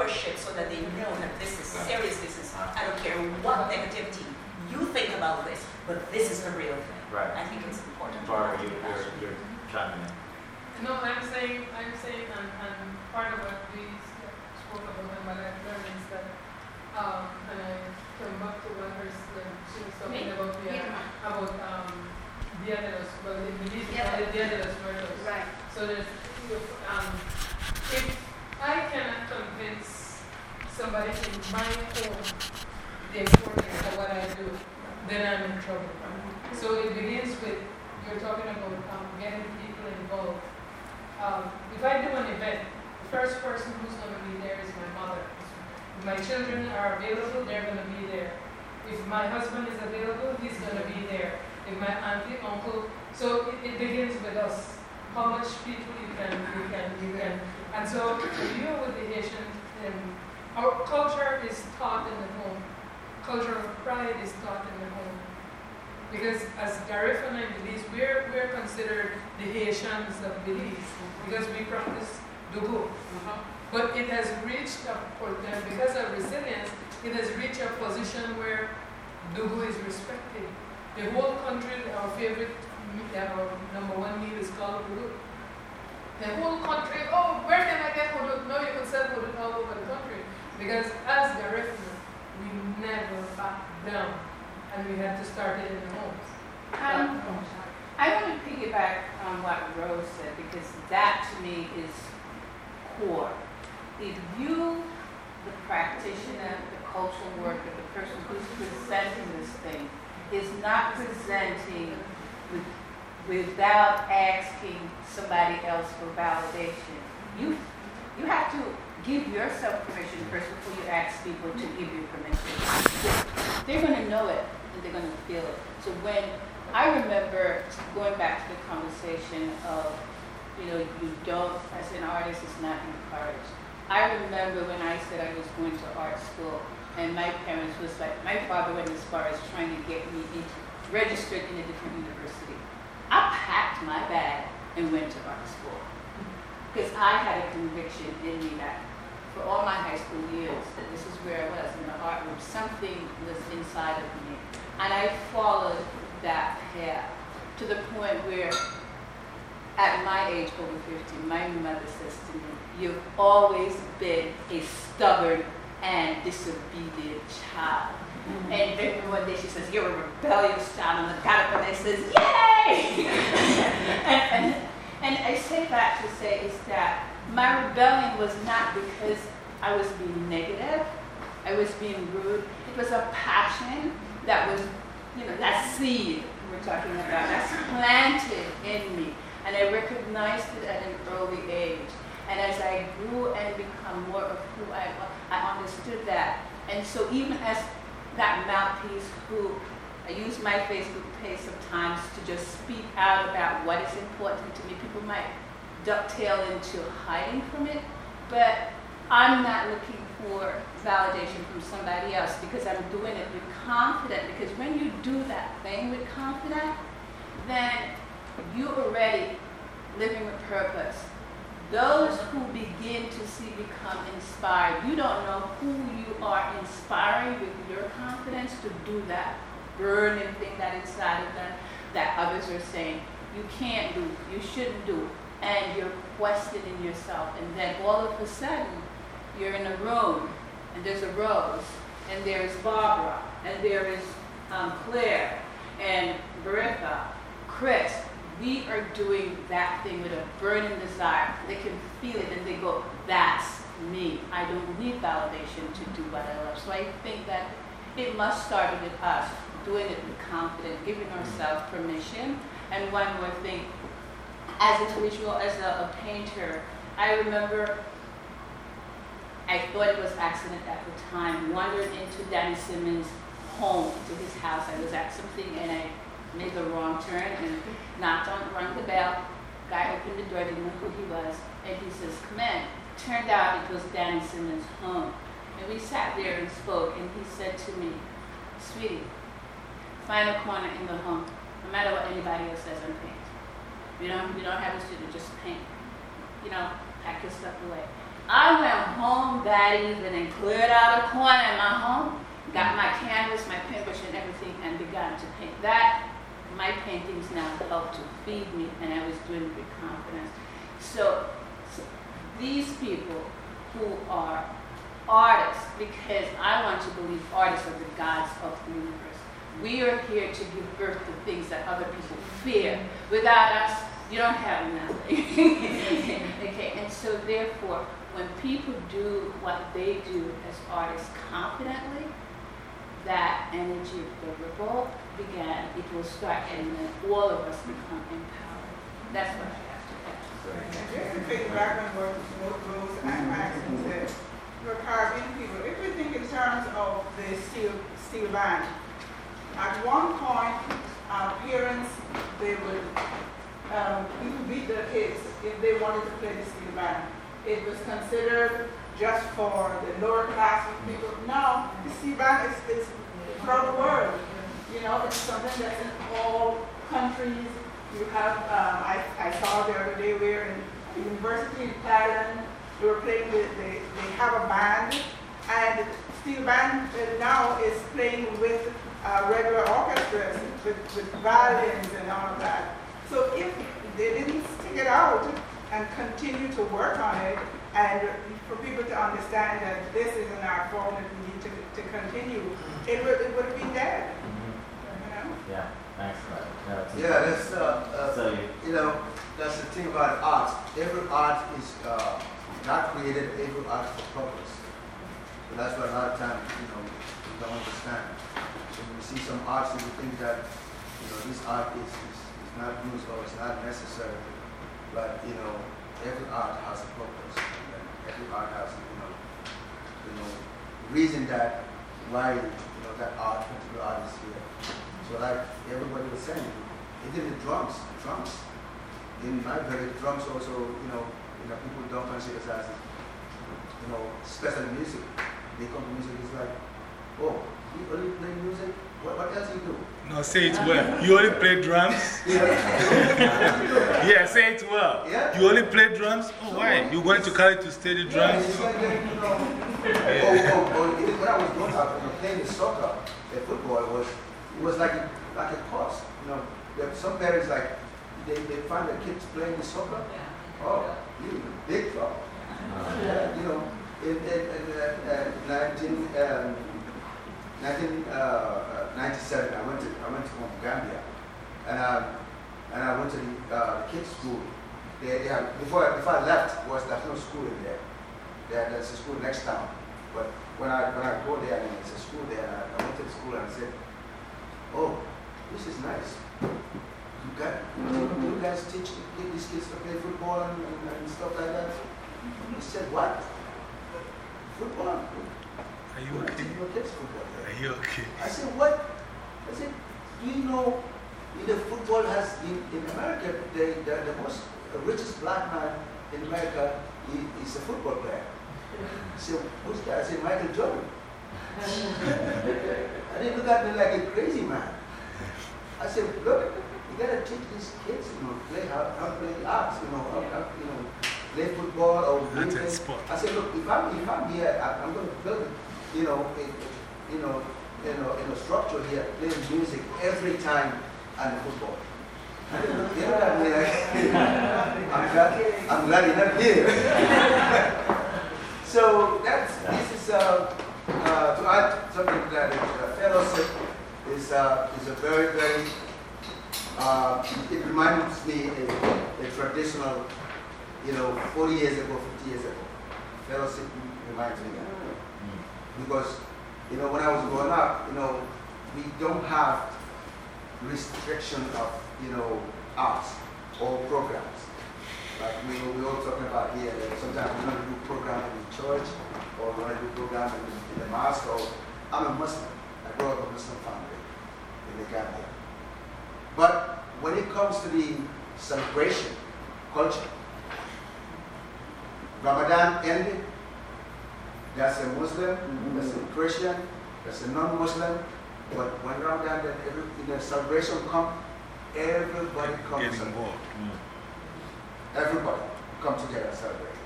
viewership so that they know that this is serious business. I don't care what negativity you think about this, but this is the real thing. Right. I think it's important. to Barbara, have you, you're, compassion. you're chiming in. No, I'm saying, I'm saying, and, and part of what we spoke about and what I've learned is that, um, and I come back to what her, when she was talking Me? about, yeah, Yeah. about, um, Dia de los, well, the belief is Yeah. the Dia de los Muertos. Right. So there's, um, if I cannot convince somebody in my home the importance of what I do, then I'm in trouble. So it begins with, you're talking about um, getting people involved. Um, if I do an event, the first person who's going to be there is my mother. If my children are available, they're going to be there. If my husband is available, he's going to be there. If my auntie, uncle, so it, it begins with us. How much people you can, you can, you can. And so if you are with the Haitian, um, our culture is taught in the home. Culture of pride is taught in the home. Because as Gareth and Belize, we're, we're considered the Haitians of Belize because we practice Dugu. But it has reached a because of resilience, it has reached a position where Dugu is respected. The whole country, our favorite, uh, our number one meal is called Dugu. The whole country, oh, where can I get Hudut? No, you can sell Hudut all over the Because as Gareth, we never back down. And we had to start it in the homes. Um, I want to piggyback on what Rose said because that to me is core. If you, the practitioner, the cultural worker, the person who's presenting this thing, is not presenting with, without asking somebody else for validation, you, you have to give yourself permission first before you ask people to give you permission. They're going to know it and they're going to feel it. So when I remember going back to the conversation of, you know, you don't, as an artist, is not encouraged. I remember when I said I was going to art school, and my parents was like, my father went as far as trying to get me into, registered in a different university. I packed my bag and went to art school because I had a conviction in me that for all my high school years, that this is where I was in the art room, something was inside of me. And I followed that path to the point where, at my age, over 50, my mother says to me, You've always been a stubborn and disobedient child. Mm-hmm. And then one day she says, You're a rebellious child. And I got up and I says, Yay! and, and, and I say that to say is that my rebellion was not because I was being negative, I was being rude. It was a passion that was, you know, that seed we're talking about, that's planted in me. And I recognized it at an early age. And as I grew and become more of who I was, I understood that. And so even as that mouthpiece who I use my Facebook page sometimes to just speak out about what is important to me. People might ducktail into hiding from it, but I'm not looking for validation from somebody else because I'm doing it with confidence. Because when you do that thing with confidence, then you're already living with purpose. Those who begin to see become inspired. You don't know who you are inspiring with your confidence to do that burning thing that inside of them that others are saying you can't do, you shouldn't do, and you're questioning yourself. And then all of a sudden, you're in a room, and there's a Rose, and there's Barbara, and there is um, Claire, and Bertha, Chris. We are doing that thing with a burning desire. They can feel it, and they go, "That's me. I don't need validation to do what I love." So I think that it must start with us doing it with confidence, giving ourselves permission. And one more thing, as a visual, as a, a painter, I remember I thought it was accident at the time, wandered into Danny Simmons' home, to his house. I was at something and I made the wrong turn and knocked on, rang the bell. Guy opened the door, didn't know who he was, and he says, come in. Turned out it was Danny Simmons' home. And we sat there and spoke, and he said to me, sweetie, find a corner in the home, no matter what anybody else says, paint. You know, you don't have a just paint. You know, pack your stuff away. Home and cleared out a corner in my home, got my canvas, my paintbrush, and everything, and began to paint. That, my paintings now helped to feed me, and I was doing it with confidence. So, so these people who are artists, because I want to believe artists are the gods of the universe. We are here to give birth to things that other people fear. Without us, you don't have nothing. okay, and so therefore, when people do what they do as artists confidently, that energy of the ripple began, it will start, and then all of us become empowered. That's what I have to. And just to piggyback on what what Rose and Maxine said, for Caribbean people, if we think in terms of the steel, steel band, at one point, our parents, they would, um, even beat their kids if they wanted to play the steel band. It was considered just for the lower class of people. Steel band is, is for the world. You know, it's something that's in all countries. You have, um, I, I saw the other day where in the University in Thailand, they were playing with, they, they have a band, and steel band now is playing with uh, regular orchestras, with, with violins and all of that. So if they didn't stick it out and continue to work on it, and for people to understand that this is an art form that we need to, to continue, it would, it would have been dead, you know? Yeah, thanks for that. Yeah, Yeah, that's, uh, uh, So you, you know, that's the thing about art. Every art is uh, not created, every art is for purpose. So that's why a lot of times, you know, we don't understand. When we see some arts, we think that, you know, this art is, is, is not used or it's not necessary. But, you know, every art has a purpose. And every art has, you know, you know, reason that why, you know, that art, particular art is here. So like everybody was saying, even the drums, drums. In my village, drums also, you know, you know, people don't consider as, you know, special music. They come to music, it's like, oh, you only play music? What, what else you do? No, say it well. You only play drums? Yeah, say it well. Yeah. You only play drums? Oh, why? You going to carry to steady Yeah, drums? it's like, you know, oh, oh, oh, when I was growing up, you know, playing soccer, the football was, it was like, a- like a course. You know, there, some parents like, they, they find their kids playing the soccer. Oh, you in big trouble. Yeah, you know, in, in, in uh, uh, 19, um, 1997, uh, I went to, I went to Gambia. And, um, and I went to the, uh, the kids' school. They, they have, before, before I left, was there's no school in there. there. There's a school next town. But when I, when I go there, and it's a school there, and I, I went to the school and I said, oh, this is nice. You got, you guys teach these kids to play football and, and, and stuff like that? He said, what? Football? Are you okay? teaching your kids football. Are you okay? I said, what? I said, do you know, in the football has, in, in America, the, the, the most uh, richest black man in America is, is a football player. I said, who's that? I said, Michael Jordan. and he looked at me like a crazy man. I said, look, you gotta teach these kids, you know, play how, how to play the arts, you know, how, how, you know, play football or anything. sport. I said, look, if I'm, if I'm here, I, I'm going to build, you know, a, you know, you know, in a structure here, playing music every time I'm football. I didn't look, you know what I mean? I'm glad, I'm glad you're not here. so that's, this is, uh, uh, to add something to that, uh, fellowship is, uh, is a very, very, uh, it reminds me of a traditional you know, 40 years ago, 50 years ago. Fellowship reminds me of that. Because, you know, when I was growing up, you know, we don't have restriction of, you know, arts or programs. Like we, we all talking about here, that sometimes we want to do program in the church or we want to do program in, in the mosque or, I'm a Muslim. I grew up in a Muslim family in the Gambia. But when it comes to the celebration, culture, Ramadan ended. There's a Muslim, mm-hmm. there's a Christian, there's a non-Muslim. But when Ramadan, then every, in the celebration come, everybody comes. Get and- involved. Mm. Everybody come together and celebrate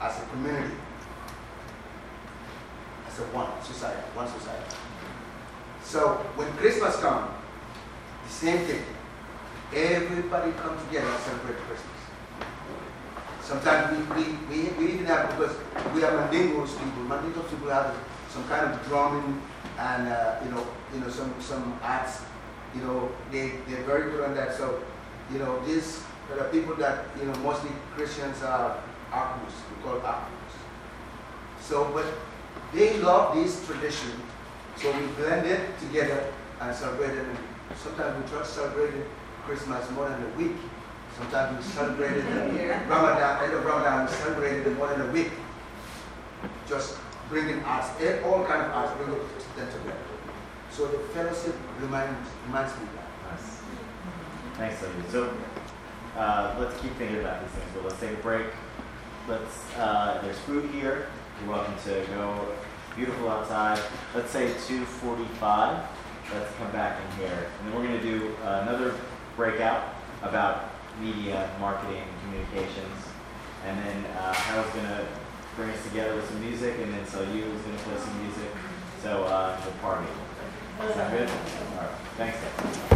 as a community. as a one society, one society. So when Christmas comes, the same thing. Everybody come together and celebrate Christmas. Sometimes we, we, we, even have, because we are Mandingos people, Mandingos people have some kind of drumming and, uh, you know, you know, some, some arts, you know, they, they're very good on that. So, you know, these, are people that, you know, mostly Christians are Akus, we call Akus. So, but they love this tradition, so we blend it together and celebrate it. Sometimes we try celebrate Christmas more than a week. Sometimes we celebrate it in Ramadan, end of Ramadan, we celebrate it more than a week. Just bringing arts, eh, all kind of arts, bringing them together. So the fellowship reminds, reminds me that. Nice. Thanks, Olivia. So, uh, let's keep thinking about these things, but let's take a break. Let's, uh, there's food here. You're welcome to go. Beautiful outside. Let's say 245. Let's come back in here. And then we're going to do another breakout about media, marketing, communications. And then uh, Harold's going to bring us together with some music, and then so you is going to play some music. So, uh, the party. Sound good? All right. Thanks.